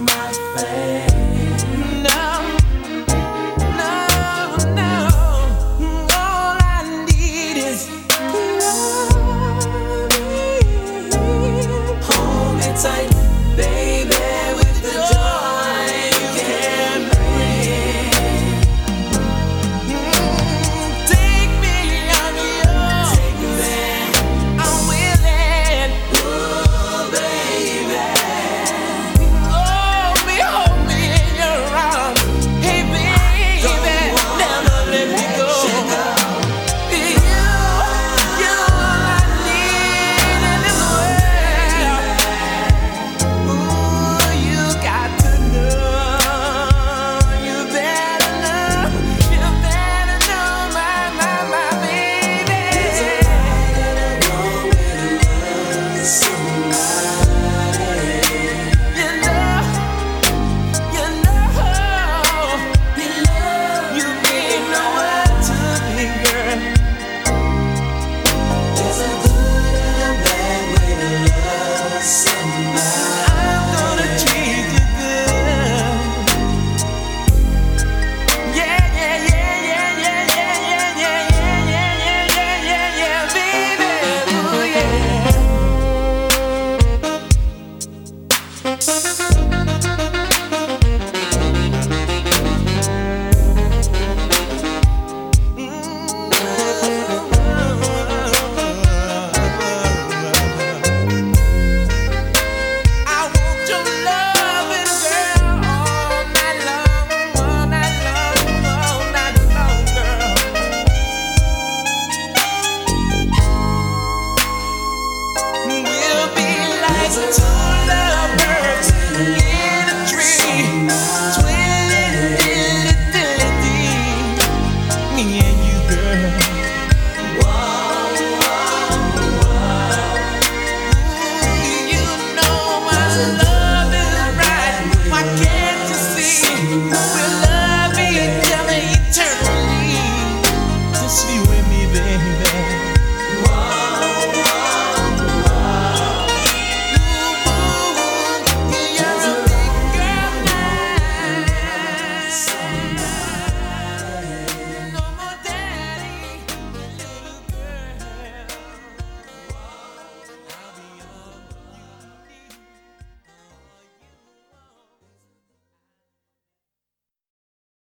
my face. Now